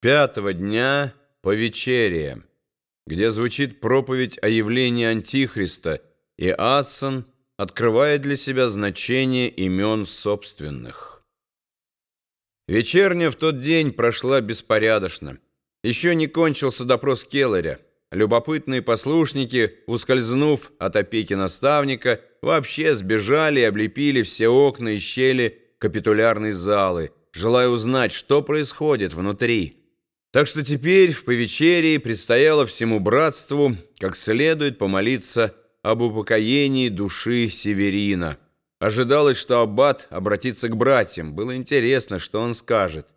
пятого дня по вечере, где звучит проповедь о явлении Антихриста, и Адсон открывает для себя значение имен собственных. Вечерня в тот день прошла беспорядочно. Еще не кончился допрос Келлеря. Любопытные послушники, ускользнув от опеки наставника, вообще сбежали и облепили все окна и щели капитулярной залы, желая узнать, что происходит внутри. Так что теперь в повечерии предстояло всему братству как следует помолиться об упокоении души Северина. Ожидалось, что аббат обратится к братьям. Было интересно, что он скажет.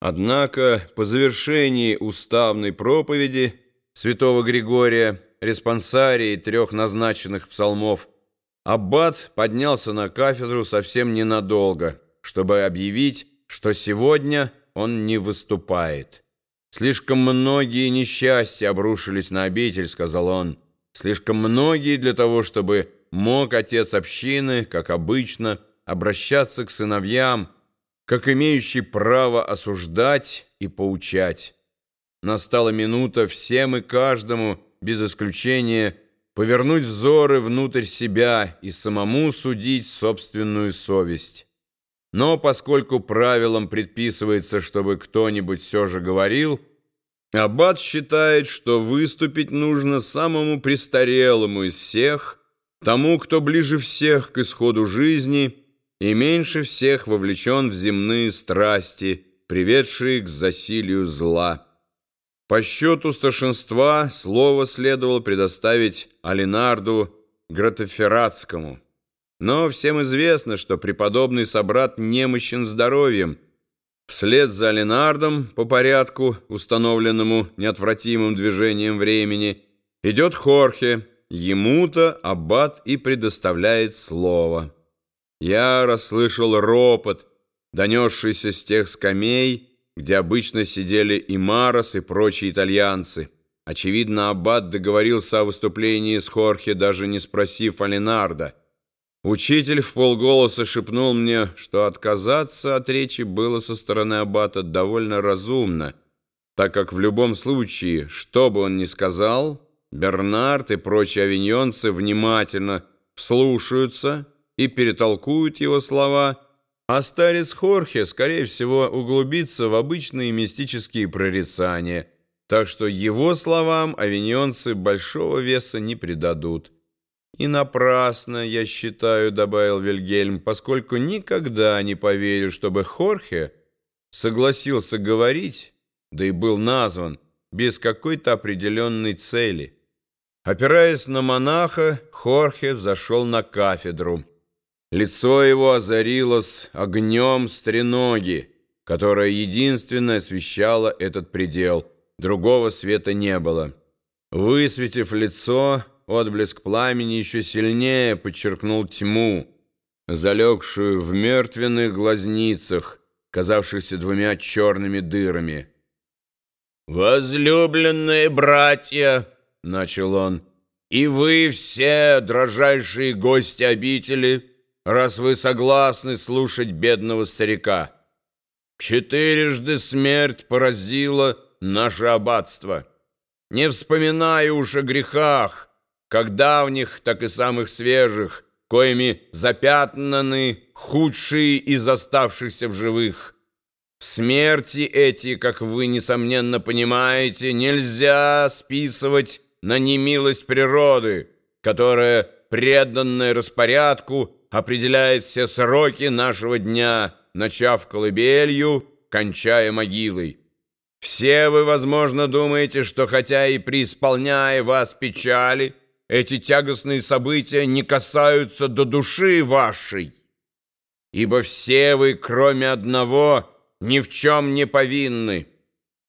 Однако по завершении уставной проповеди святого Григория, респонсарии трех назначенных псалмов, аббат поднялся на кафедру совсем ненадолго, чтобы объявить, что сегодня он не выступает. «Слишком многие несчастья обрушились на обитель», — сказал он. «Слишком многие для того, чтобы мог отец общины, как обычно, обращаться к сыновьям, как имеющий право осуждать и поучать. Настала минута всем и каждому, без исключения, повернуть взоры внутрь себя и самому судить собственную совесть». Но поскольку правилам предписывается, чтобы кто-нибудь все же говорил, Аббат считает, что выступить нужно самому престарелому из всех, тому, кто ближе всех к исходу жизни и меньше всех вовлечен в земные страсти, приведшие к засилию зла. По счету старшинства слово следовало предоставить Алинарду Гратофератскому – но всем известно, что преподобный собрат немощен здоровьем. Вслед за Ленардом по порядку, установленному неотвратимым движением времени, идет Хорхе. Ему-то аббат и предоставляет слово. Я расслышал ропот, донесшийся с тех скамей, где обычно сидели и Марос, и прочие итальянцы. Очевидно, аббат договорился о выступлении с Хорхе, даже не спросив Алинарда. Учитель в полголоса шепнул мне, что отказаться от речи было со стороны аббата довольно разумно, так как в любом случае, что бы он ни сказал, Бернард и прочие авиньонцы внимательно слушаются и перетолкуют его слова, а старец Хорхе, скорее всего, углубится в обычные мистические прорицания, так что его словам авиньонцы большого веса не придадут. «И напрасно, я считаю», — добавил Вильгельм, «поскольку никогда не поверю, чтобы Хорхе согласился говорить, да и был назван, без какой-то определенной цели». Опираясь на монаха, Хорхе взошел на кафедру. Лицо его озарилось огнем стреноги, которая единственно освещала этот предел. Другого света не было. Высветив лицо, отблеск пламени еще сильнее подчеркнул тьму, залегшую в мертвенных глазницах, казавшихся двумя черными дырами. «Возлюбленные братья!» — начал он. «И вы все, дрожайшие гости обители, раз вы согласны слушать бедного старика. Четырежды смерть поразила наше аббатство. Не вспоминаю уж о грехах, как давних, так и самых свежих, коими запятнаны худшие из оставшихся в живых. Смерти эти, как вы, несомненно, понимаете, нельзя списывать на немилость природы, которая, преданная распорядку, определяет все сроки нашего дня, начав колыбелью, кончая могилой. Все вы, возможно, думаете, что хотя и преисполняя вас печали, эти тягостные события не касаются до души вашей, ибо все вы, кроме одного, ни в чем не повинны.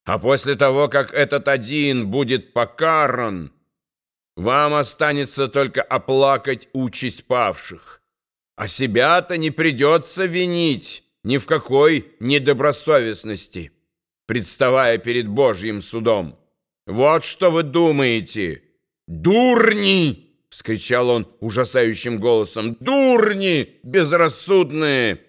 А после того, как этот один будет покаран, вам останется только оплакать участь павших. А себя-то не придется винить ни в какой недобросовестности, представая перед Божьим судом. Вот что вы думаете — «Дурни!» — вскричал он ужасающим голосом. «Дурни! Безрассудные!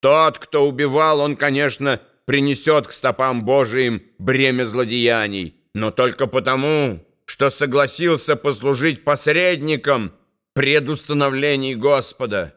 Тот, кто убивал, он, конечно, принесет к стопам Божиим бремя злодеяний, но только потому, что согласился послужить посредником предустановлений Господа.